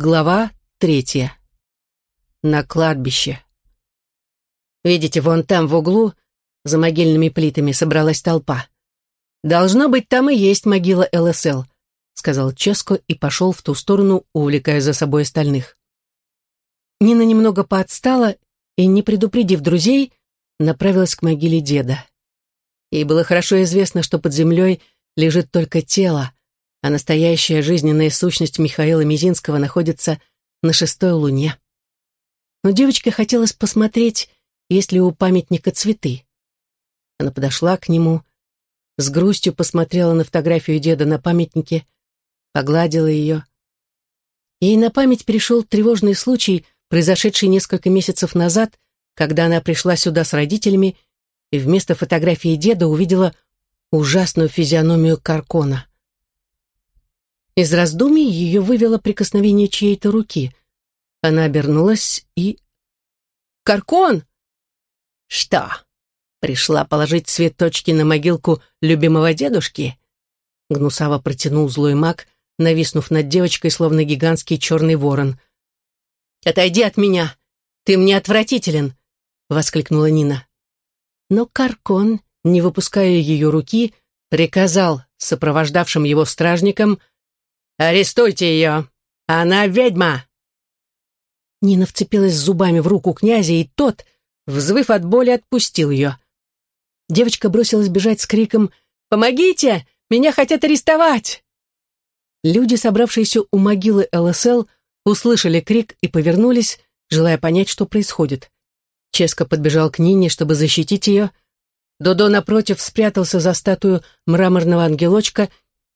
Глава третья. На кладбище. Видите, вон там в углу, за могильными плитами, собралась толпа. «Должно быть, там и есть могила ЛСЛ», — сказал Ческо и пошел в ту сторону, увлекая за собой остальных. Нина немного поотстала и, не предупредив друзей, направилась к могиле деда. Ей было хорошо известно, что под землей лежит только тело, а настоящая жизненная сущность Михаила Мизинского находится на шестой луне. Но девочке хотелось посмотреть, есть ли у памятника цветы. Она подошла к нему, с грустью посмотрела на фотографию деда на памятнике, погладила ее. Ей на память перешел тревожный случай, произошедший несколько месяцев назад, когда она пришла сюда с родителями и вместо фотографии деда увидела ужасную физиономию Каркона. Из раздумий ее вывело прикосновение чьей-то руки. Она обернулась и... «Каркон!» «Что, пришла положить цветочки на могилку любимого дедушки?» Гнусаво протянул злой маг, нависнув над девочкой, словно гигантский черный ворон. «Отойди от меня! Ты мне отвратителен!» — воскликнула Нина. Но Каркон, не выпуская ее руки, приказал сопровождавшим его стражникам «Арестуйте ее! Она ведьма!» Нина вцепилась зубами в руку князя, и тот, взвыв от боли, отпустил ее. Девочка бросилась бежать с криком «Помогите! Меня хотят арестовать!» Люди, собравшиеся у могилы ЛСЛ, услышали крик и повернулись, желая понять, что происходит. Ческо подбежал к Нине, чтобы защитить ее. Додо, напротив, спрятался за статую мраморного ангелочка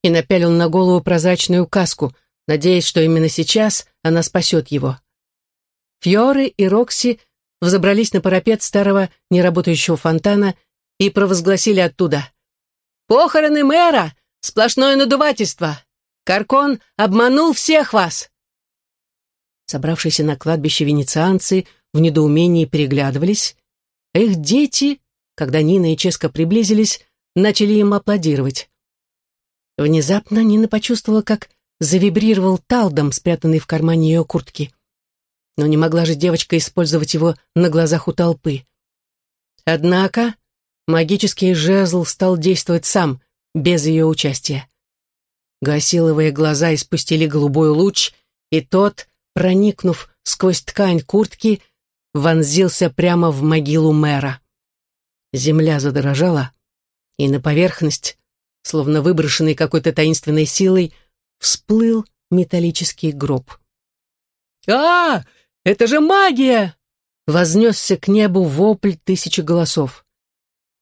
и напялил на голову прозрачную каску, надеясь, что именно сейчас она спасет его. Фьоры и Рокси взобрались на парапет старого неработающего фонтана и провозгласили оттуда. «Похороны мэра! Сплошное надувательство! Каркон обманул всех вас!» Собравшиеся на кладбище венецианцы в недоумении переглядывались, а их дети, когда Нина и Ческа приблизились, начали им аплодировать. Внезапно Нина почувствовала, как завибрировал талдом, спрятанный в кармане ее куртки. Но не могла же девочка использовать его на глазах у толпы. Однако магический жезл стал действовать сам, без ее участия. Гасиловые глаза испустили голубой луч, и тот, проникнув сквозь ткань куртки, вонзился прямо в могилу мэра. Земля задрожала, и на поверхность словно выброшенный какой-то таинственной силой, всплыл металлический гроб. «А, это же магия!» Вознесся к небу вопль тысячи голосов.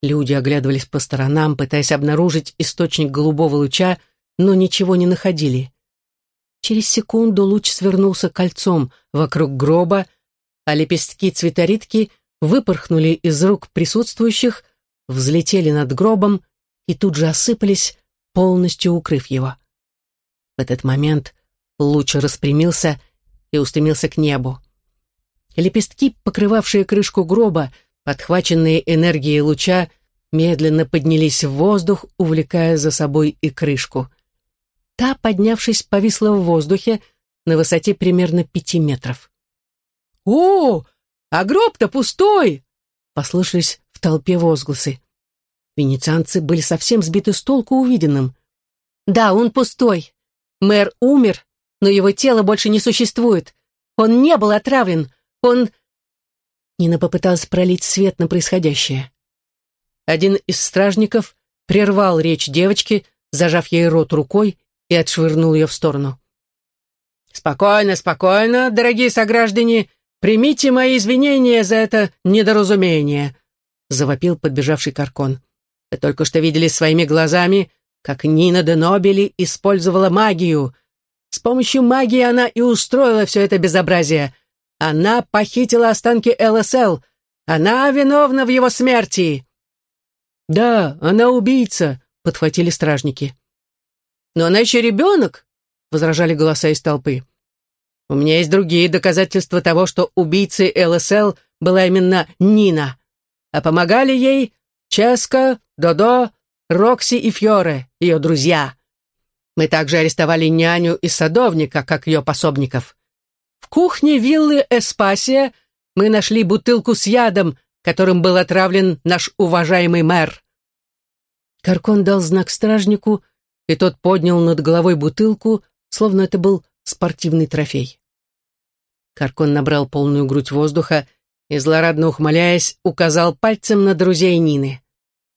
Люди оглядывались по сторонам, пытаясь обнаружить источник голубого луча, но ничего не находили. Через секунду луч свернулся кольцом вокруг гроба, а лепестки цветоритки выпорхнули из рук присутствующих, взлетели над гробом и тут же осыпались, полностью укрыв его. В этот момент луч распрямился и устремился к небу. Лепестки, покрывавшие крышку гроба, подхваченные энергией луча, медленно поднялись в воздух, увлекая за собой и крышку. Та, поднявшись, повисла в воздухе на высоте примерно пяти метров. «О, а гроб-то пустой!» — послышались в толпе возгласы. Венецианцы были совсем сбиты с толку увиденным. «Да, он пустой. Мэр умер, но его тело больше не существует. Он не был отравлен. Он...» Нина попыталась пролить свет на происходящее. Один из стражников прервал речь девочки, зажав ей рот рукой и отшвырнул ее в сторону. «Спокойно, спокойно, дорогие сограждане, примите мои извинения за это недоразумение», завопил подбежавший Каркон. Вы только что видели своими глазами, как Нина де Нобели использовала магию. С помощью магии она и устроила все это безобразие. Она похитила останки ЛСЛ. Она виновна в его смерти. «Да, она убийца», — подхватили стражники. «Но она еще ребенок», — возражали голоса из толпы. «У меня есть другие доказательства того, что убийцей ЛСЛ была именно Нина, а помогали ей Ческа, Додо, Рокси и Фьоре, ее друзья. Мы также арестовали няню и садовника, как ее пособников. В кухне виллы Эспасия мы нашли бутылку с ядом, которым был отравлен наш уважаемый мэр». Каркон дал знак стражнику, и тот поднял над головой бутылку, словно это был спортивный трофей. Каркон набрал полную грудь воздуха и, злорадно ухмыляясь, указал пальцем на друзей Нины.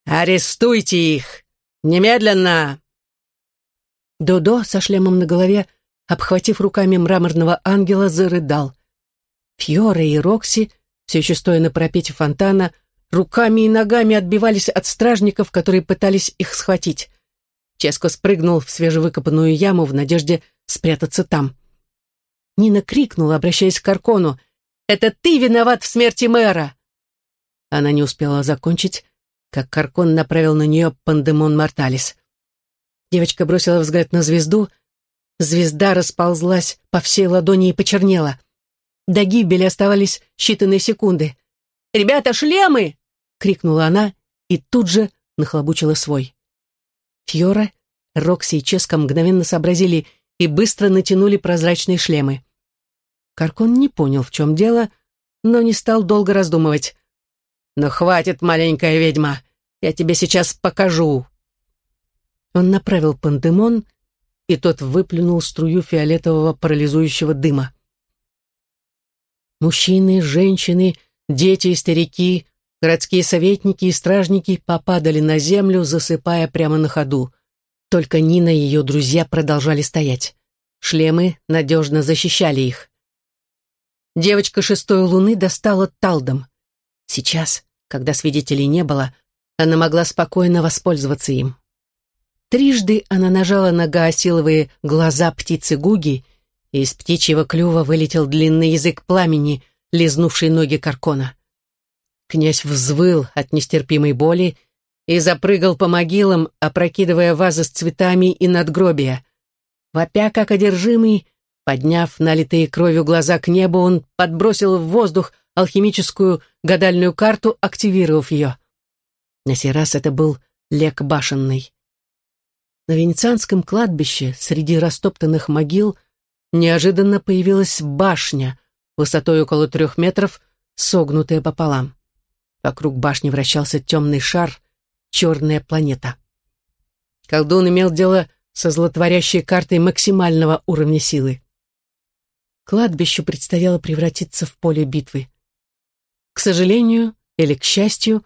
«Арестуйте их! Немедленно!» Додо со шлемом на голове, обхватив руками мраморного ангела, зарыдал. Фьора и Рокси, все еще стоя на пропете фонтана, руками и ногами отбивались от стражников, которые пытались их схватить. Ческо спрыгнул в свежевыкопанную яму в надежде спрятаться там. Нина крикнула, обращаясь к Каркону. «Это ты виноват в смерти мэра!» Она не успела закончить, как Каркон направил на нее пандемон Морталис. Девочка бросила взгляд на звезду. Звезда расползлась по всей ладони и почернела. До гибели оставались считанные секунды. «Ребята, шлемы!» — крикнула она и тут же нахлобучила свой. Фьора, Рокси и Ческа мгновенно сообразили и быстро натянули прозрачные шлемы. Каркон не понял, в чем дело, но не стал долго раздумывать. «Ну хватит, маленькая ведьма, я тебе сейчас покажу». Он направил пандемон, и тот выплюнул струю фиолетового парализующего дыма. Мужчины, женщины, дети и старики, городские советники и стражники попадали на землю, засыпая прямо на ходу. Только Нина и ее друзья продолжали стоять. Шлемы надежно защищали их. Девочка шестой луны достала талдом. Сейчас, когда свидетелей не было, она могла спокойно воспользоваться им. Трижды она нажала на гаосиловые глаза птицы Гуги, и из птичьего клюва вылетел длинный язык пламени, лизнувший ноги Каркона. Князь взвыл от нестерпимой боли и запрыгал по могилам, опрокидывая вазы с цветами и надгробия. Вопя как одержимый, подняв налитые кровью глаза к небу, он подбросил в воздух алхимическую гадальную карту, активировав ее. На сей раз это был лек башенный. На венецианском кладбище, среди растоптанных могил, неожиданно появилась башня, высотой около трех метров, согнутая пополам. Вокруг башни вращался темный шар, черная планета. Колдун имел дело со злотворящей картой максимального уровня силы. Кладбищу предстояло превратиться в поле битвы. К сожалению или к счастью,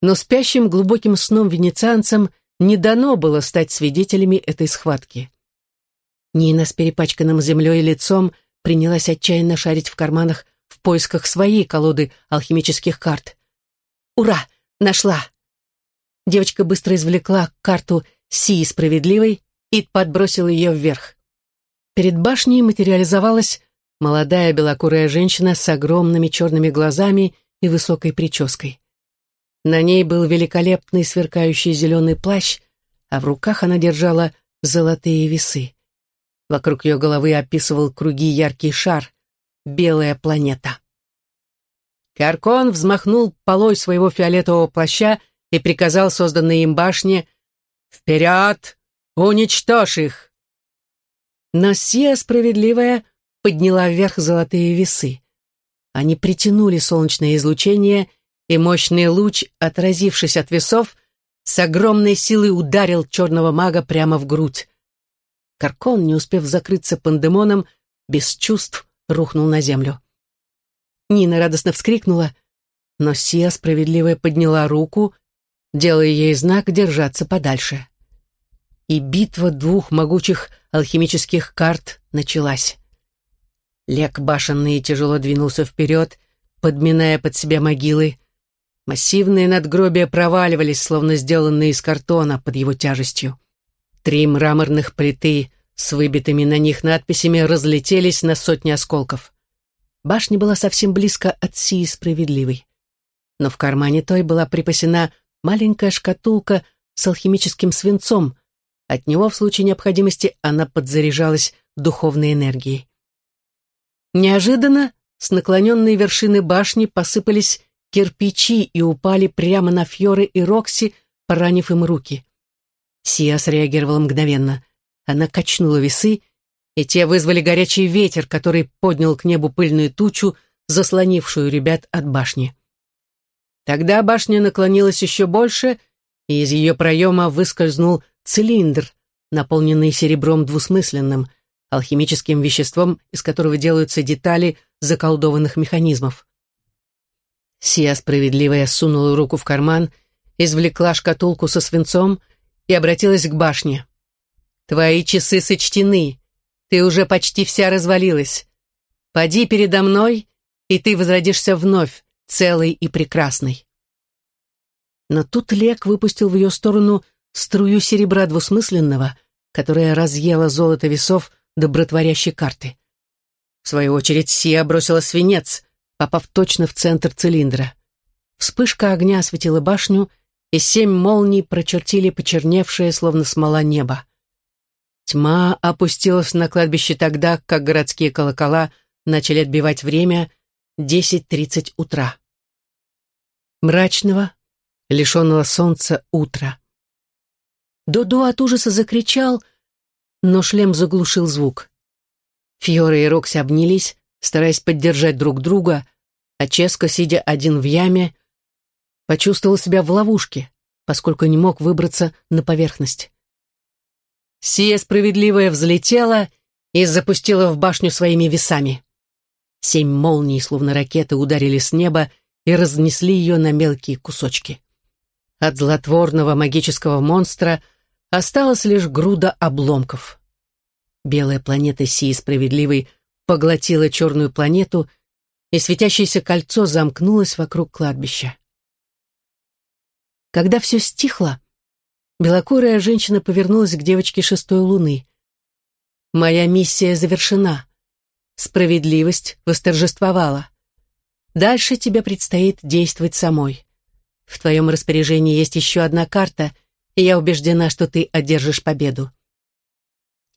но спящим глубоким сном венецианцам не дано было стать свидетелями этой схватки. Нина с перепачканным землей лицом принялась отчаянно шарить в карманах в поисках своей колоды алхимических карт. «Ура! Нашла!» Девочка быстро извлекла карту Сии Справедливой и подбросила ее вверх. Перед башней материализовалась молодая белокурая женщина с огромными черными глазами и высокой прической. На ней был великолепный сверкающий зеленый плащ, а в руках она держала золотые весы. Вокруг ее головы описывал круги яркий шар — белая планета. Каркон взмахнул полой своего фиолетового плаща и приказал созданной им башне «Вперед! Уничтожь их!» Но Сия справедливая подняла вверх золотые весы. Они притянули солнечное излучение, и мощный луч, отразившись от весов, с огромной силой ударил черного мага прямо в грудь. Каркон, не успев закрыться пандемоном, без чувств рухнул на землю. Нина радостно вскрикнула, но Сия справедливая подняла руку делая ей знак держаться подальше. И битва двух могучих алхимических карт началась. Лек башенный тяжело двинулся вперед, подминая под себя могилы. Массивные надгробия проваливались, словно сделанные из картона под его тяжестью. Три мраморных плиты с выбитыми на них надписями разлетелись на сотни осколков. Башня была совсем близко от Сии Справедливой. Но в кармане той была припасена маленькая шкатулка с алхимическим свинцом. От него в случае необходимости она подзаряжалась духовной энергией. Неожиданно с наклоненной вершины башни посыпались кирпичи и упали прямо на Фьоры и Рокси, поранив им руки. Сия среагировала мгновенно. Она качнула весы, и те вызвали горячий ветер, который поднял к небу пыльную тучу, заслонившую ребят от башни. Тогда башня наклонилась еще больше, и из ее проема выскользнул цилиндр, наполненный серебром двусмысленным, алхимическим веществом, из которого делаются детали заколдованных механизмов. Сия справедливая сунула руку в карман, извлекла шкатулку со свинцом и обратилась к башне. «Твои часы сочтены, ты уже почти вся развалилась. Поди передо мной, и ты возродишься вновь, целый и прекрасный». Но тут Лек выпустил в ее сторону струю серебра двусмысленного, которая разъела золото весов добротворящей карты. В свою очередь Сия бросила свинец, попав точно в центр цилиндра. Вспышка огня осветила башню, и семь молний прочертили почерневшее, словно смола небо. Тьма опустилась на кладбище тогда, как городские колокола начали отбивать время 10.30 утра. Мрачного, лишенного солнца утра. Додо от ужаса закричал, но шлем заглушил звук. Фьора и Рокси обнялись, стараясь поддержать друг друга, а Ческо, сидя один в яме, почувствовал себя в ловушке, поскольку не мог выбраться на поверхность. Сия справедливая взлетела и запустила в башню своими весами. Семь молний, словно ракеты, ударили с неба и разнесли ее на мелкие кусочки. От злотворного магического монстра осталась лишь груда обломков. Белая планета Сии Справедливой поглотила черную планету, и светящееся кольцо замкнулось вокруг кладбища. Когда все стихло, белокурая женщина повернулась к девочке шестой луны. «Моя миссия завершена. Справедливость восторжествовала. Дальше тебе предстоит действовать самой. В твоем распоряжении есть еще одна карта, и я убеждена, что ты одержишь победу.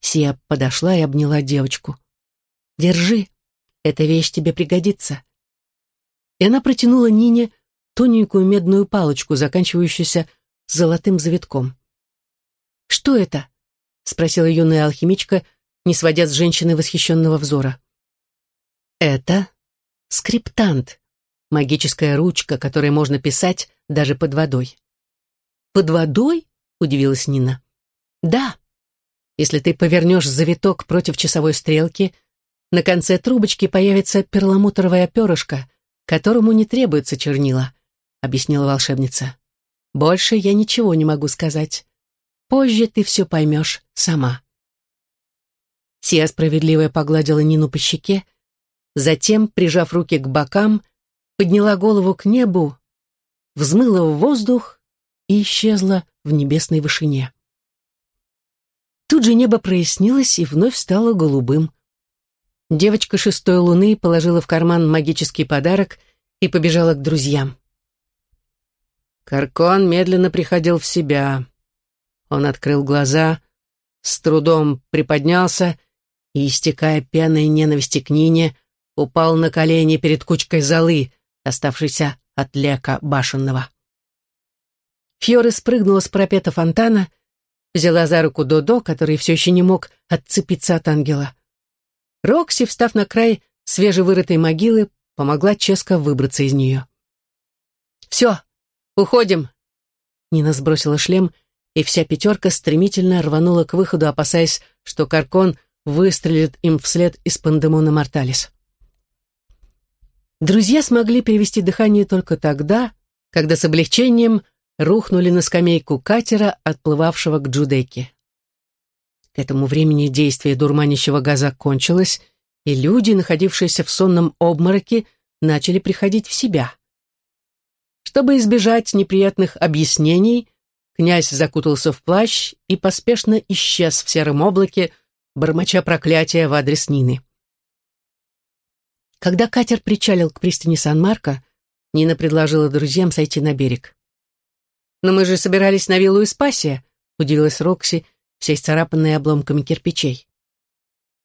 Сия подошла и обняла девочку. «Держи, эта вещь тебе пригодится». И она протянула Нине тоненькую медную палочку, заканчивающуюся золотым завитком. «Что это?» — спросила юная алхимичка, не сводя с женщины восхищенного взора. «Это скриптант, магическая ручка, которой можно писать даже под водой». «Под водой?» — удивилась Нина. «Да, если ты повернешь завиток против часовой стрелки, на конце трубочки появится перламутровое перышко, которому не требуется чернила, объяснила волшебница. Больше я ничего не могу сказать. Позже ты все поймешь сама. Сия справедливая погладила Нину по щеке, затем, прижав руки к бокам, подняла голову к небу, взмыла в воздух и исчезла в небесной вышине. Тут же небо прояснилось и вновь стало голубым. Девочка шестой луны положила в карман магический подарок и побежала к друзьям. Каркон медленно приходил в себя. Он открыл глаза, с трудом приподнялся и, истекая пеной ненависти к Нине, упал на колени перед кучкой золы, оставшейся от лека башенного. Фьоре спрыгнула с пропета фонтана взяла за руку Додо, который все еще не мог отцепиться от ангела. Рокси, встав на край свежевырытой могилы, помогла Ческо выбраться из нее. «Все, уходим!» Нина сбросила шлем, и вся пятерка стремительно рванула к выходу, опасаясь, что Каркон выстрелит им вслед из Пандемона Морталис. Друзья смогли перевести дыхание только тогда, когда с облегчением рухнули на скамейку катера, отплывавшего к Джудеке. К этому времени действие дурманящего газа кончилось, и люди, находившиеся в сонном обмороке, начали приходить в себя. Чтобы избежать неприятных объяснений, князь закутался в плащ и поспешно исчез в сером облаке, бормоча проклятия в адрес Нины. Когда катер причалил к пристани Сан-Марко, Нина предложила друзьям сойти на берег. «Но мы же собирались на виллу Испасия», — удивилась Рокси, вся исцарапанная обломками кирпичей.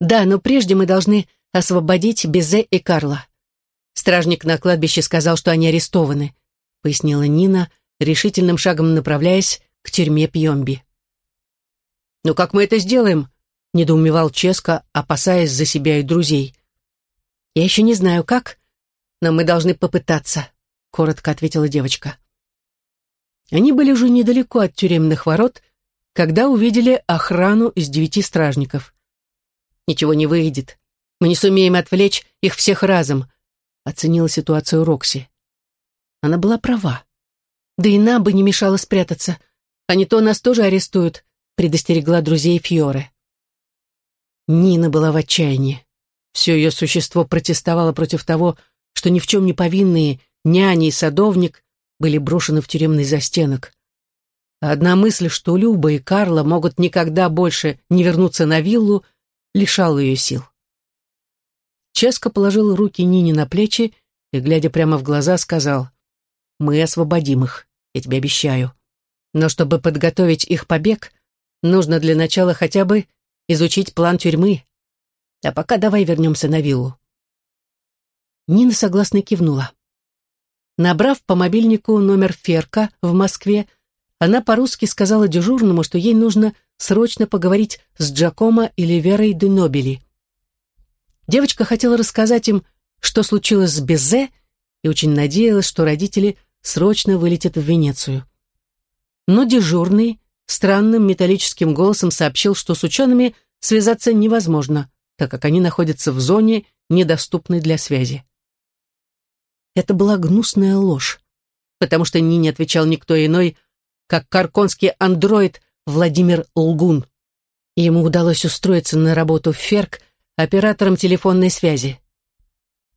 «Да, но прежде мы должны освободить Безе и Карла. Стражник на кладбище сказал, что они арестованы», — пояснила Нина, решительным шагом направляясь к тюрьме Пьемби. «Ну как мы это сделаем?» — недоумевал Ческо, опасаясь за себя и друзей. «Я еще не знаю, как, но мы должны попытаться», — коротко ответила девочка. Они были уже недалеко от тюремных ворот, когда увидели охрану из девяти стражников. «Ничего не выйдет. Мы не сумеем отвлечь их всех разом», — оценила ситуацию Рокси. Она была права. Да и нам бы не мешало спрятаться, а не то нас тоже арестуют, предостерегла друзей Фьоре. Нина была в отчаянии. Все ее существо протестовало против того, что ни в чем не повинные няня и садовник были брошены в тюремный застенок. Одна мысль, что Люба и Карла могут никогда больше не вернуться на виллу, лишала ее сил. Ческо положил руки Нине на плечи и, глядя прямо в глаза, сказал, «Мы освободим их, я тебе обещаю. Но чтобы подготовить их побег, нужно для начала хотя бы изучить план тюрьмы. А пока давай вернемся на виллу». Нина согласно кивнула. Набрав по мобильнику номер Ферка в Москве, она по-русски сказала дежурному, что ей нужно срочно поговорить с Джакомо или Верой де Нобели. Девочка хотела рассказать им, что случилось с Безе, и очень надеялась, что родители срочно вылетят в Венецию. Но дежурный странным металлическим голосом сообщил, что с учеными связаться невозможно, так как они находятся в зоне, недоступной для связи. Это была гнусная ложь, потому что Нине отвечал никто иной, как карконский андроид Владимир Лгун. Ему удалось устроиться на работу в Ферк оператором телефонной связи.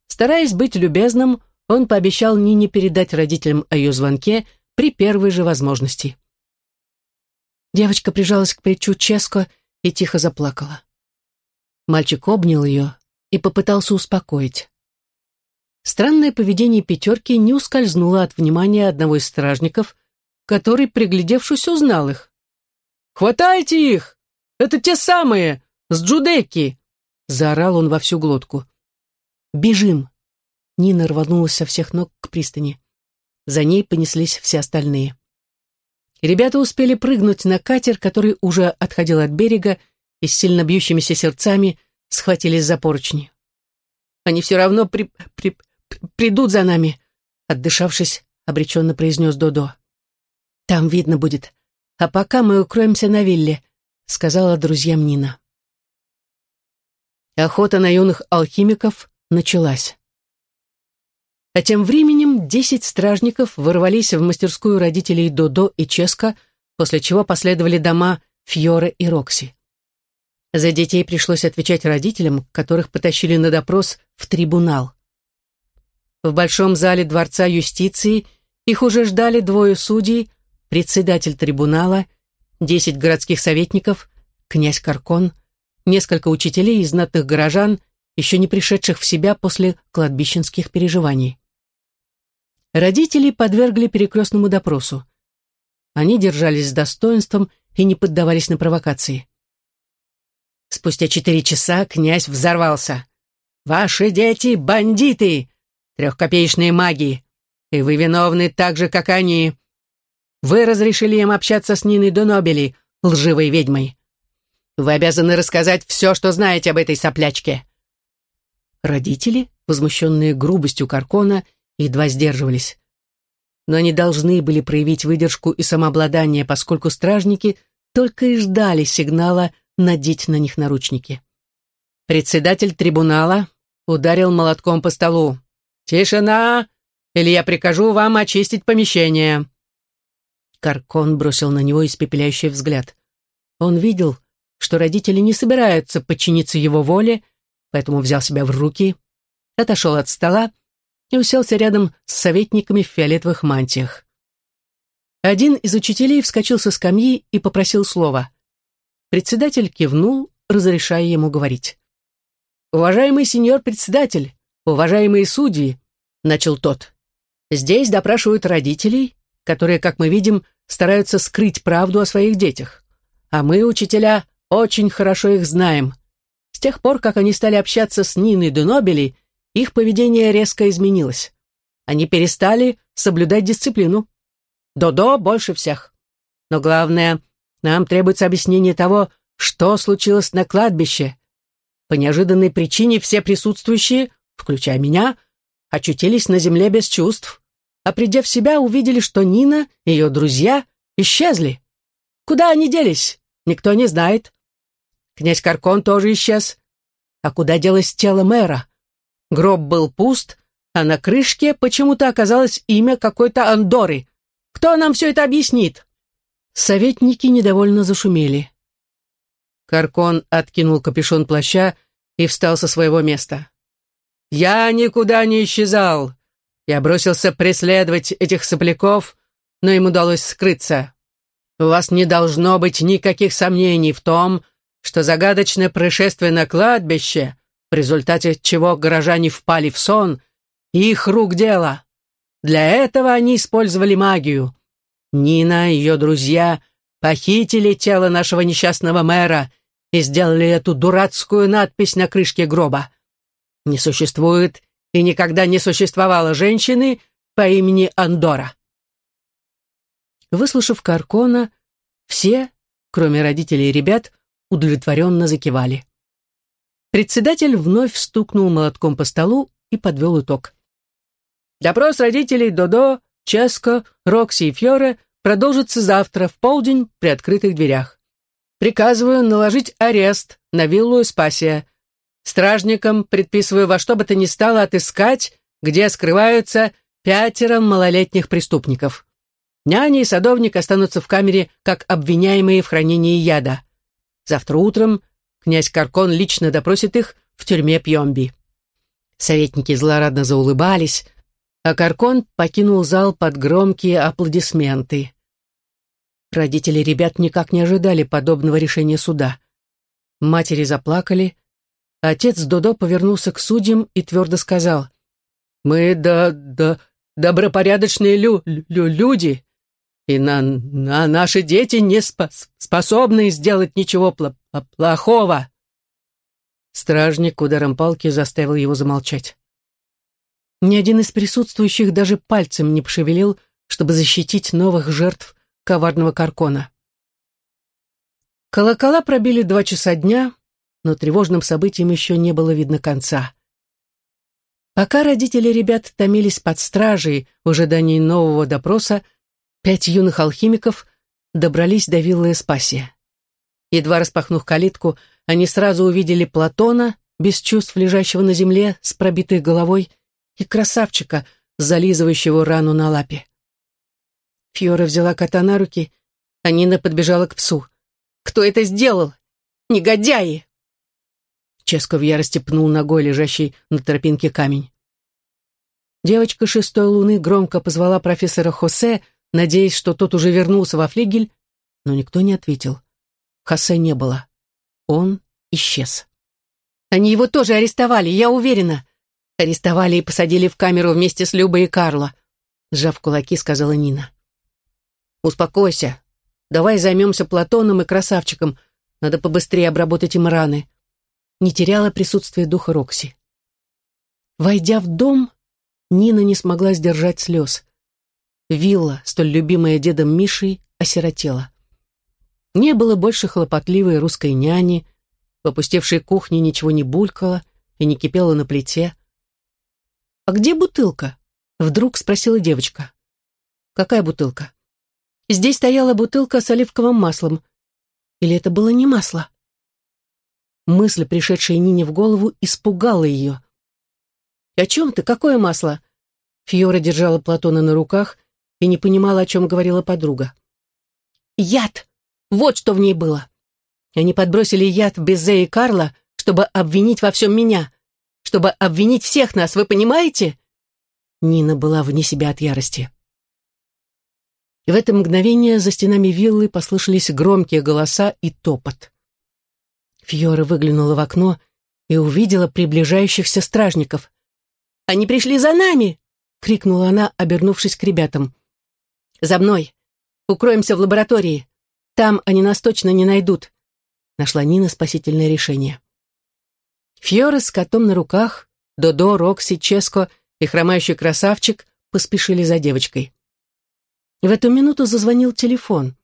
Стараясь быть любезным, он пообещал Нине передать родителям о ее звонке при первой же возможности. Девочка прижалась к плечу Ческо и тихо заплакала. Мальчик обнял ее и попытался успокоить. Странное поведение пятерки не ускользнуло от внимания одного из стражников, который, приглядевшись, узнал их. «Хватайте их! Это те самые, с Джудеки!» Заорал он во всю глотку. «Бежим!» Нина рванулась со всех ног к пристани. За ней понеслись все остальные. Ребята успели прыгнуть на катер, который уже отходил от берега, и с сильно бьющимися сердцами схватились за поручни. «Они все равно при, при, придут за нами», отдышавшись, обреченно произнес Додо. «Там видно будет. А пока мы укроемся на вилле», сказала друзьям Нина. Охота на юных алхимиков началась. А тем временем десять стражников ворвались в мастерскую родителей Додо и Ческа, после чего последовали дома Фьоре и Рокси. За детей пришлось отвечать родителям, которых потащили на допрос в трибунал. В большом зале Дворца юстиции их уже ждали двое судей, председатель трибунала, десять городских советников, князь Каркон – несколько учителей и знатных горожан, еще не пришедших в себя после кладбищенских переживаний. Родители подвергли перекрестному допросу. Они держались с достоинством и не поддавались на провокации. Спустя четыре часа князь взорвался. «Ваши дети — бандиты, трехкопеечные маги, и вы виновны так же, как они. Вы разрешили им общаться с Ниной Донобели, лживой ведьмой. Вы обязаны рассказать все, что знаете об этой соплячке». Родители, возмущенные грубостью Каркона, едва сдерживались. Но они должны были проявить выдержку и самообладание, поскольку стражники только и ждали сигнала надеть на них наручники. Председатель трибунала ударил молотком по столу. «Тишина, или я прикажу вам очистить помещение». Каркон бросил на него испепеляющий взгляд. Он видел, что родители не собираются подчиниться его воле, поэтому взял себя в руки, отошел от стола и уселся рядом с советниками в фиолетовых мантиях. Один из учителей вскочил со скамьи и попросил слова. Председатель кивнул, разрешая ему говорить. «Уважаемый сеньор председатель, уважаемые судьи», — начал тот, — «здесь допрашивают родителей, которые, как мы видим, стараются скрыть правду о своих детях. А мы, учителя, очень хорошо их знаем. С тех пор, как они стали общаться с Ниной Денобели, их поведение резко изменилось. Они перестали соблюдать дисциплину. Додо больше всех. Но главное, нам требуется объяснение того, что случилось на кладбище. По неожиданной причине все присутствующие, включая меня, очутились на земле без чувств, а придя в себя, увидели, что Нина и ее друзья исчезли. Куда они делись, никто не знает. Князь Каркон тоже исчез. А куда делось тело мэра? Гроб был пуст, а на крышке почему-то оказалось имя какой-то Андоры. Кто нам все это объяснит?» Советники недовольно зашумели. Каркон откинул капюшон плаща и встал со своего места. «Я никуда не исчезал. Я бросился преследовать этих сопляков, но им удалось скрыться. У вас не должно быть никаких сомнений в том, что загадочное происшествие на кладбище, в результате чего горожане впали в сон, их рук дело. Для этого они использовали магию. Нина и ее друзья похитили тело нашего несчастного мэра и сделали эту дурацкую надпись на крышке гроба. Не существует и никогда не существовало женщины по имени Андора. Выслушав Каркона, все, кроме родителей и ребят, удовлетворенно закивали. Председатель вновь стукнул молотком по столу и подвел итог. Допрос родителей Додо, Ческо, Рокси и Фьоре продолжится завтра в полдень при открытых дверях. Приказываю наложить арест на виллу Спасия. Стражникам предписываю во что бы то ни стало отыскать, где скрываются пятеро малолетних преступников. Няня и садовник останутся в камере как обвиняемые в хранении яда. Завтра утром князь Каркон лично допросит их в тюрьме Пьемби. Советники злорадно заулыбались, а Каркон покинул зал под громкие аплодисменты. Родители ребят никак не ожидали подобного решения суда. Матери заплакали. Отец Додо повернулся к судьям и твердо сказал, «Мы да, да, добропорядочные лю, лю, люди, и на, на наши дети не спос, способны сделать ничего пл плохого». Стражник ударом палки заставил его замолчать. Ни один из присутствующих даже пальцем не пошевелил, чтобы защитить новых жертв коварного каркона. Колокола пробили два часа дня, но тревожным событиям еще не было видно конца. Пока родители ребят томились под стражей в ожидании нового допроса, пять юных алхимиков добрались до виллы Эспасия. Едва распахнув калитку, они сразу увидели Платона, без чувств лежащего на земле, с пробитой головой, и красавчика, зализывающего рану на лапе. Фьора взяла кота на руки, а Нина подбежала к псу. «Кто это сделал? Негодяи!» Ческо в ярости пнул ногой лежащий на тропинке камень. Девочка шестой луны громко позвала профессора Хосе, надеясь, что тот уже вернулся во флигель, но никто не ответил. Хосе не было. Он исчез. «Они его тоже арестовали, я уверена. Арестовали и посадили в камеру вместе с Любой и Карло», сжав кулаки, сказала Нина. «Успокойся. Давай займемся Платоном и красавчиком. Надо побыстрее обработать им раны». Не теряла присутствие духа Рокси. Войдя в дом, Нина не смогла сдержать слез. Вилла, столь любимая дедом Мишей, осиротела. Не было больше хлопотливой русской няни, в опустевшей кухне ничего не булькало и не кипело на плите. «А где бутылка?» — вдруг спросила девочка. «Какая бутылка?» Здесь стояла бутылка с оливковым маслом. Или это было не масло? Мысль, пришедшая Нине в голову, испугала ее. «О чем ты? Какое масло?» Фьора держала Платона на руках и не понимала, о чем говорила подруга. «Яд! Вот что в ней было! Они подбросили яд Безе и Карла, чтобы обвинить во всем меня, чтобы обвинить всех нас, вы понимаете?» Нина была вне себя от ярости. И в это мгновение за стенами виллы послышались громкие голоса и топот. Фьора выглянула в окно и увидела приближающихся стражников. «Они пришли за нами!» — крикнула она, обернувшись к ребятам. «За мной! Укроемся в лаборатории. Там они нас точно не найдут!» Нашла Нина спасительное решение. Фьора с котом на руках, Додо, Рокси, Ческо и хромающий красавчик поспешили за девочкой. В эту минуту зазвонил телефон.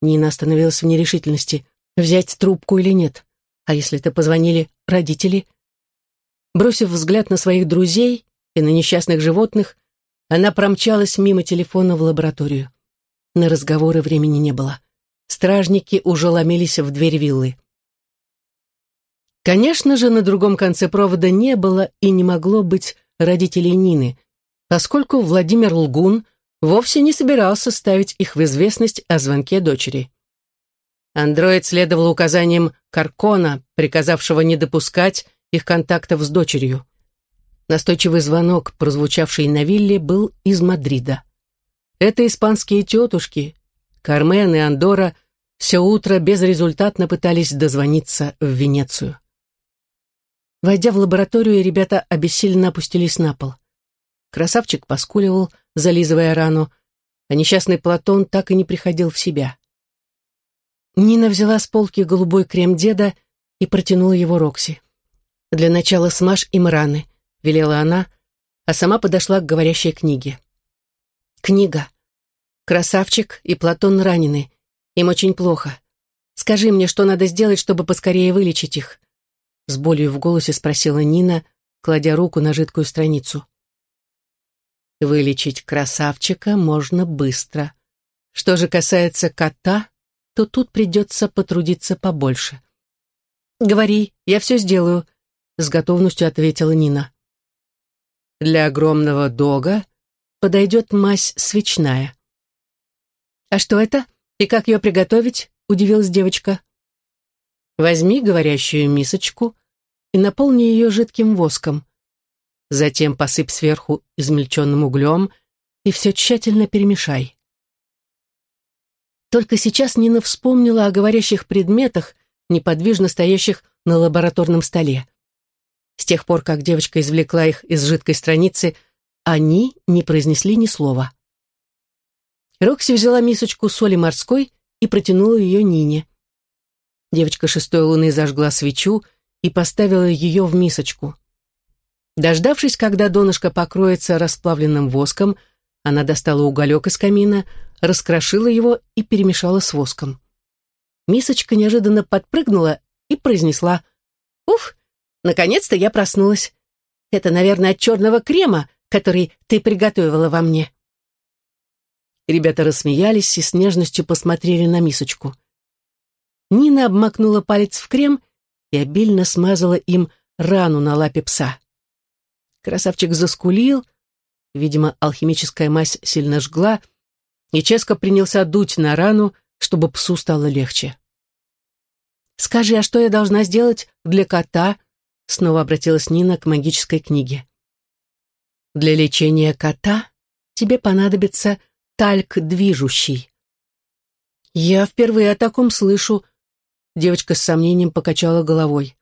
Нина остановилась в нерешительности. Взять трубку или нет? А если это позвонили родители? Бросив взгляд на своих друзей и на несчастных животных, она промчалась мимо телефона в лабораторию. На разговоры времени не было. Стражники уже ломились в дверь виллы. Конечно же, на другом конце провода не было и не могло быть родителей Нины, поскольку Владимир Лгун вовсе не собирался ставить их в известность о звонке дочери. Андроид следовал указаниям Каркона, приказавшего не допускать их контактов с дочерью. Настойчивый звонок, прозвучавший на вилле, был из Мадрида. Это испанские тетушки, Кармен и Андора, все утро безрезультатно пытались дозвониться в Венецию. Войдя в лабораторию, ребята обессиленно опустились на пол. Красавчик поскуливал, зализывая рану, а несчастный Платон так и не приходил в себя. Нина взяла с полки голубой крем деда и протянула его Рокси. «Для начала смажь им раны», — велела она, а сама подошла к говорящей книге. «Книга. Красавчик и Платон ранены. Им очень плохо. Скажи мне, что надо сделать, чтобы поскорее вылечить их?» С болью в голосе спросила Нина, кладя руку на жидкую страницу. «Вылечить красавчика можно быстро. Что же касается кота, то тут придется потрудиться побольше. «Говори, я все сделаю», — с готовностью ответила Нина. «Для огромного дога подойдет мазь свечная». «А что это? И как ее приготовить?» — удивилась девочка. «Возьми говорящую мисочку и наполни ее жидким воском. Затем посыпь сверху измельченным углем и все тщательно перемешай. Только сейчас Нина вспомнила о говорящих предметах, неподвижно стоящих на лабораторном столе. С тех пор, как девочка извлекла их из жидкой страницы, они не произнесли ни слова. Рокси взяла мисочку соли морской и протянула ее Нине. Девочка шестой луны зажгла свечу и поставила ее в мисочку. Дождавшись, когда донышко покроется расплавленным воском, она достала уголек из камина, раскрошила его и перемешала с воском. Мисочка неожиданно подпрыгнула и произнесла «Уф, наконец-то я проснулась. Это, наверное, от черного крема, который ты приготовила во мне». Ребята рассмеялись и с нежностью посмотрели на мисочку. Нина обмакнула палец в крем и обильно смазала им рану на лапе пса. Красавчик заскулил, видимо, алхимическая мазь сильно жгла, и Ческо принялся дуть на рану, чтобы псу стало легче. «Скажи, а что я должна сделать для кота?» Снова обратилась Нина к магической книге. «Для лечения кота тебе понадобится тальк движущий». «Я впервые о таком слышу», — девочка с сомнением покачала головой.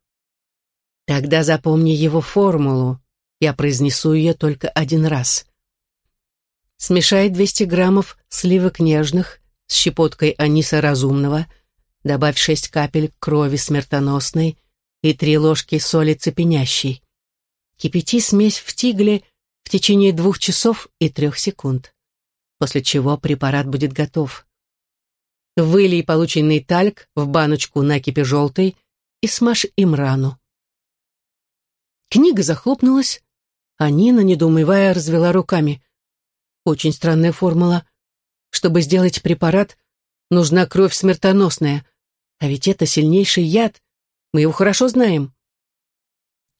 «Тогда запомни его формулу. Я произнесу ее только один раз. Смешай 200 граммов сливок нежных с щепоткой аниса разумного, добавь 6 капель крови смертоносной и 3 ложки соли цепенящей. Кипяти смесь в тигле в течение двух часов и трех секунд, после чего препарат будет готов. Вылей полученный тальк в баночку накипи желтой и смажь им рану. Книга захлопнулась, а Нина, недоумевая, развела руками. Очень странная формула. Чтобы сделать препарат, нужна кровь смертоносная. А ведь это сильнейший яд. Мы его хорошо знаем.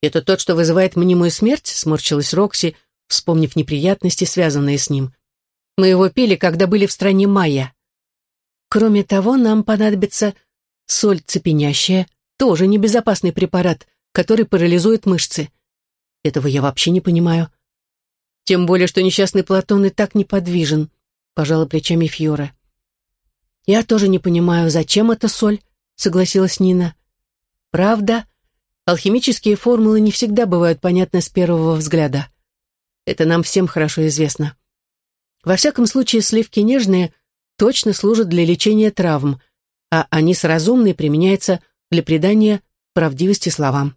Это тот, что вызывает мнимую смерть, сморщилась Рокси, вспомнив неприятности, связанные с ним. Мы его пили, когда были в стране майя. Кроме того, нам понадобится соль цепенящая, тоже небезопасный препарат, который парализует мышцы. Этого я вообще не понимаю. Тем более, что несчастный Платон и так неподвижен, пожала плечами Фьора. Я тоже не понимаю, зачем эта соль, согласилась Нина. Правда, алхимические формулы не всегда бывают понятны с первого взгляда. Это нам всем хорошо известно. Во всяком случае, сливки нежные точно служат для лечения травм, а анис разумный применяется для придания правдивости словам.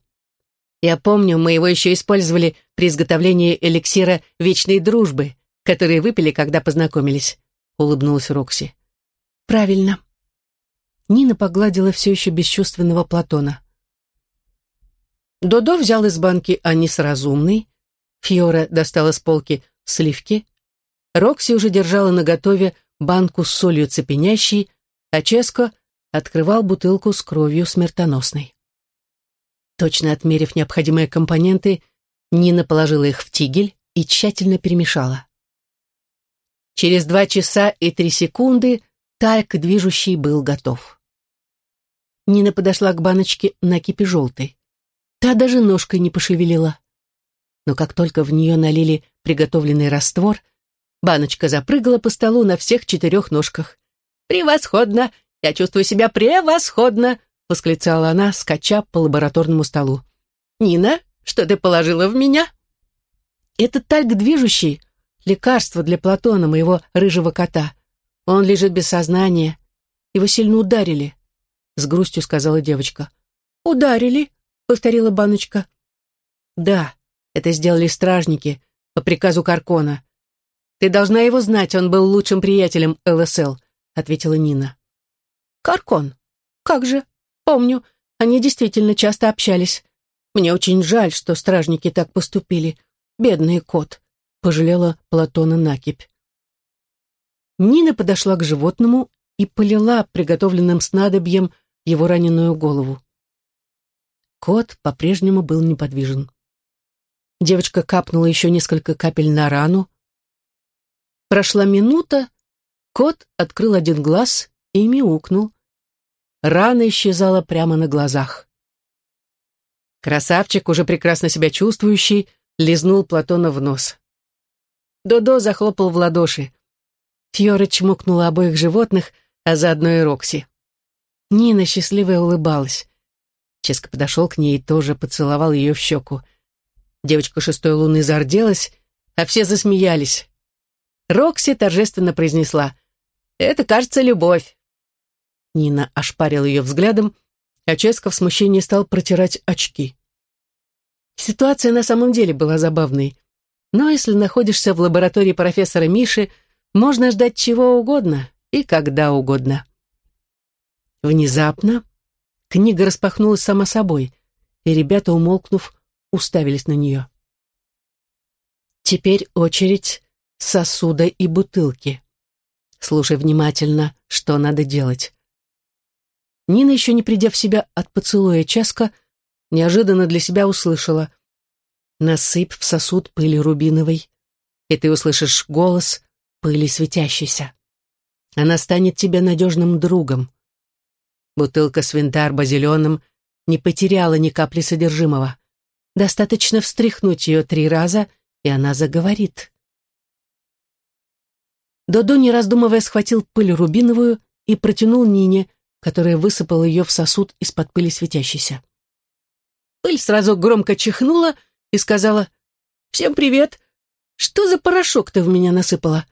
Я помню, мы его еще использовали при изготовлении эликсира вечной дружбы, который выпили, когда познакомились», — улыбнулась Рокси. «Правильно». Нина погладила все еще бесчувственного Платона. Додо взял из банки анис разумный, Фьора достала с полки сливки, Рокси уже держала наготове банку с солью цепенящей, а Ческо открывал бутылку с кровью смертоносной. Точно отмерив необходимые компоненты, Нина положила их в тигель и тщательно перемешала. Через два часа и три секунды тальк движущий был готов. Нина подошла к баночке на кипе желтой. Та даже ножкой не пошевелила. Но как только в нее налили приготовленный раствор, баночка запрыгала по столу на всех четырех ножках. «Превосходно! Я чувствую себя превосходно!» — восклицала она, скача по лабораторному столу. «Нина, что ты положила в меня?» «Это тальк движущий, лекарство для Платона, моего рыжего кота. Он лежит без сознания. Его сильно ударили», — с грустью сказала девочка. «Ударили?» повторила баночка. Да, это сделали стражники по приказу Каркона. Ты должна его знать, он был лучшим приятелем ЛСЛ, ответила Нина. Каркон? Как же? Помню, они действительно часто общались. Мне очень жаль, что стражники так поступили. Бедный кот, пожалела Платона накипь. Нина подошла к животному и полила приготовленным снадобьем его раненую голову. Кот по-прежнему был неподвижен. Девочка капнула еще несколько капель на рану. Прошла минута, кот открыл один глаз и мяукнул. Рана исчезала прямо на глазах. Красавчик, уже прекрасно себя чувствующий, лизнул Платона в нос. Додо захлопал в ладоши. Фьора чмокнула обоих животных, а заодно и Рокси. Нина счастливая улыбалась. Ческа подошел к ней и тоже поцеловал ее в щеку. Девочка шестой луны зарделась, а все засмеялись. Рокси торжественно произнесла «Это, кажется, любовь». Нина ошпарила ее взглядом, а Ческа в смущении стал протирать очки. Ситуация на самом деле была забавной. Но если находишься в лаборатории профессора Миши, можно ждать чего угодно и когда угодно. Внезапно Книга распахнулась сама собой, и ребята, умолкнув, уставились на нее. Теперь очередь сосуда и бутылки. Слушай внимательно, что надо делать. Нина, еще не придя в себя от поцелуя Часка, неожиданно для себя услышала «Насыпь в сосуд пыли рубиновой, и ты услышишь голос пыли светящейся. Она станет тебе надежным другом. Бутылка с винтарбо зеленым не потеряла ни капли содержимого. Достаточно встряхнуть ее три раза, и она заговорит. Додо, не раздумывая, схватил пыль рубиновую и протянул Нине, которая высыпала ее в сосуд из-под пыли светящейся. Пыль сразу громко чихнула и сказала «Всем привет! Что за порошок ты в меня насыпала?»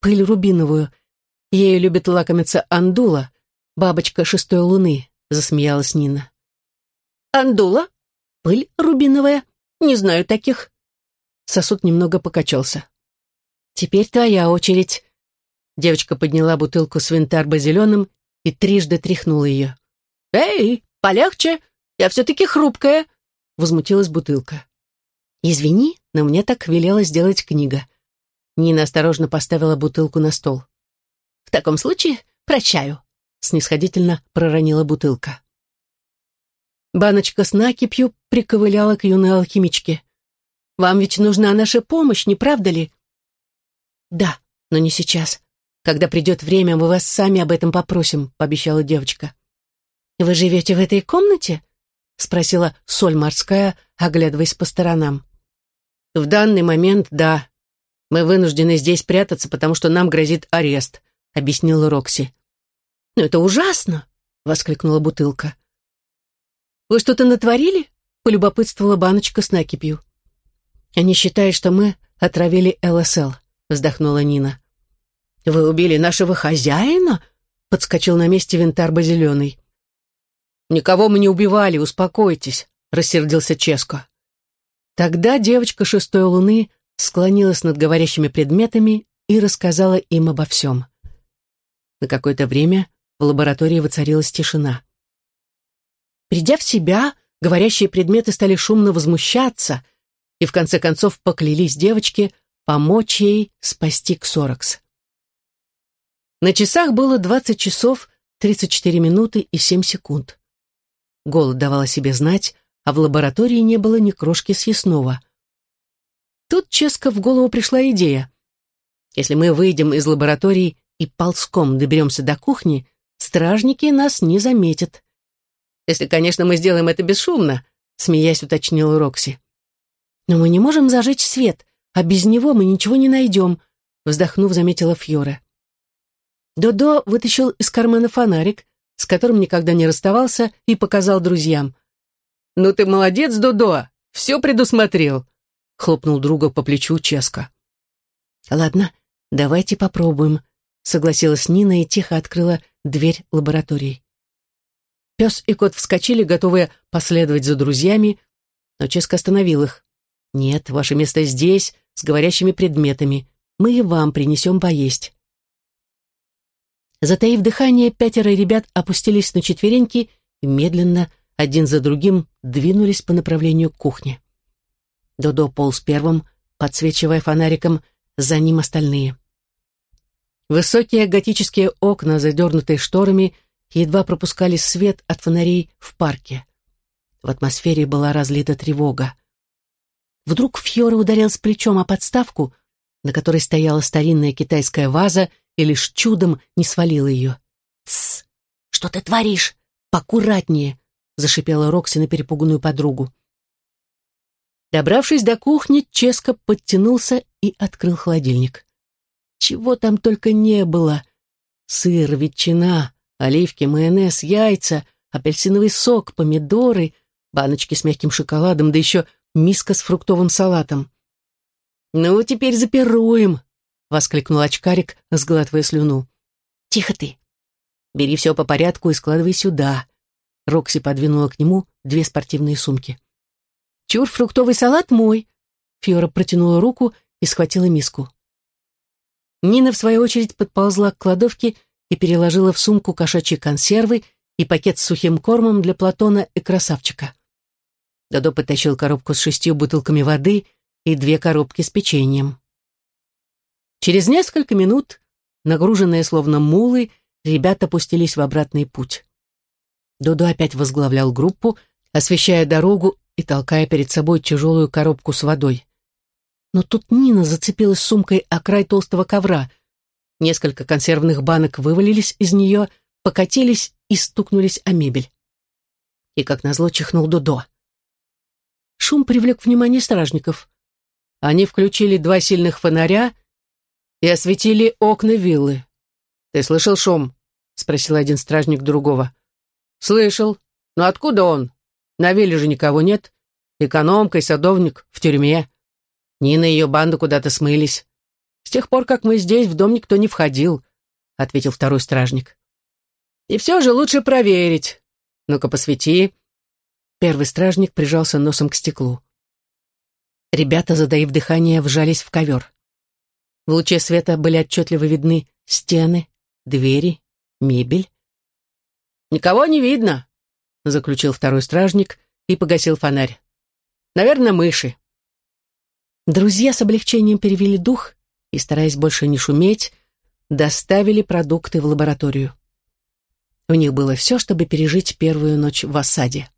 «Пыль рубиновую. Ею любит лакомиться Андула, бабочка шестой луны», — засмеялась Нина. «Андула? Пыль рубиновая? Не знаю таких». Сосуд немного покачался. «Теперь твоя очередь». Девочка подняла бутылку с винтарбо зеленым и трижды тряхнула ее. «Эй, полегче, я все-таки хрупкая», — возмутилась бутылка. «Извини, но мне так велела сделать книга». Нина осторожно поставила бутылку на стол. «В таком случае прощаю» снисходительно проронила бутылка. Баночка с накипью приковыляла к юной алхимичке. «Вам ведь нужна наша помощь, не правда ли?» «Да, но не сейчас. Когда придет время, мы вас сами об этом попросим», — пообещала девочка. «Вы живете в этой комнате?» — спросила соль морская, оглядываясь по сторонам. «В данный момент, да. Мы вынуждены здесь прятаться, потому что нам грозит арест», — объяснила Рокси. «Но это ужасно!» — воскликнула бутылка. «Вы что-то натворили?» — полюбопытствовала баночка с накипью. «Они считают, что мы отравили ЛСЛ», — вздохнула Нина. «Вы убили нашего хозяина?» — подскочил на месте винтарба зеленый. «Никого мы не убивали, успокойтесь», — рассердился Ческо. Тогда девочка шестой луны склонилась над говорящими предметами и рассказала им обо всем. На какое-то время в лаборатории воцарилась тишина. Придя в себя, говорящие предметы стали шумно возмущаться и в конце концов поклялись девочке помочь ей спасти Ксоракс. На часах было 20 часов 34 минуты и 7 секунд. Голод давал о себе знать, а в лаборатории не было ни крошки съестного. Тут Ческо в голову пришла идея. Если мы выйдем из лаборатории и ползком доберемся до кухни, стражники нас не заметят. Если, конечно, мы сделаем это бесшумно, смеясь, уточнила Рокси. Но мы не можем зажечь свет, а без него мы ничего не найдем, вздохнув, заметила Фьора. Додо вытащил из кармана фонарик, с которым никогда не расставался, и показал друзьям. «Ну ты молодец, Додо, все предусмотрел», — хлопнул друга по плечу Ческа. «Ладно, давайте попробуем», — согласилась Нина и тихо открыла дверь лаборатории. Пес и кот вскочили, готовые последовать за друзьями, но Ческа остановил их. «Нет, ваше место здесь, с говорящими предметами. Мы и вам принесем поесть». Затаив дыхание, пятеро ребят опустились на четвереньки и медленно, один за другим, двинулись по направлению к кухне. Додо полз первым, подсвечивая фонариком, за ним остальные. Высокие готические окна, задернутые шторами, едва пропускали свет от фонарей в парке. В атмосфере была разлита тревога. Вдруг Фьора ударился плечом о подставку, на которой стояла старинная китайская ваза и лишь чудом не свалила ее. «Тссс! Что ты творишь? Покуратнее!» — зашипела Рокси на перепуганную подругу. Добравшись до кухни, Ческо подтянулся и открыл холодильник. Чего там только не было. Сыр, ветчина, оливки, майонез, яйца, апельсиновый сок, помидоры, баночки с мягким шоколадом, да еще миска с фруктовым салатом. «Ну, теперь запируем», — воскликнул очкарик, сглатывая слюну. «Тихо ты. Бери все по порядку и складывай сюда». Рокси подвинула к нему две спортивные сумки. «Чур, фруктовый салат мой!» Фьора протянула руку и схватила миску. Нина, в свою очередь, подползла к кладовке и переложила в сумку кошачьи консервы и пакет с сухим кормом для Платона и красавчика. Дадо потащил коробку с шестью бутылками воды и две коробки с печеньем. Через несколько минут, нагруженные словно мулы, ребята пустились в обратный путь. Додо опять возглавлял группу, освещая дорогу и толкая перед собой тяжелую коробку с водой. Но тут Нина зацепилась сумкой о край толстого ковра. Несколько консервных банок вывалились из нее, покатились и стукнулись о мебель. И, как назло, чихнул Додо. Шум привлек внимание стражников. Они включили два сильных фонаря и осветили окна виллы. «Ты слышал шум?» — спросил один стражник другого. «Слышал. Но откуда он? На вилле же никого нет. Экономка и садовник в тюрьме. Нина и ее банда куда-то смылись. С тех пор, как мы здесь, в дом никто не входил», — ответил второй стражник. «И все же лучше проверить. Ну-ка, посвети». Первый стражник прижался носом к стеклу. Ребята, задаив дыхание, вжались в ковер. В луче света были отчетливо видны стены, двери, мебель. «Никого не видно», — заключил второй стражник и погасил фонарь. «Наверное, мыши». Друзья с облегчением перевели дух и, стараясь больше не шуметь, доставили продукты в лабораторию. У них было все, чтобы пережить первую ночь в осаде.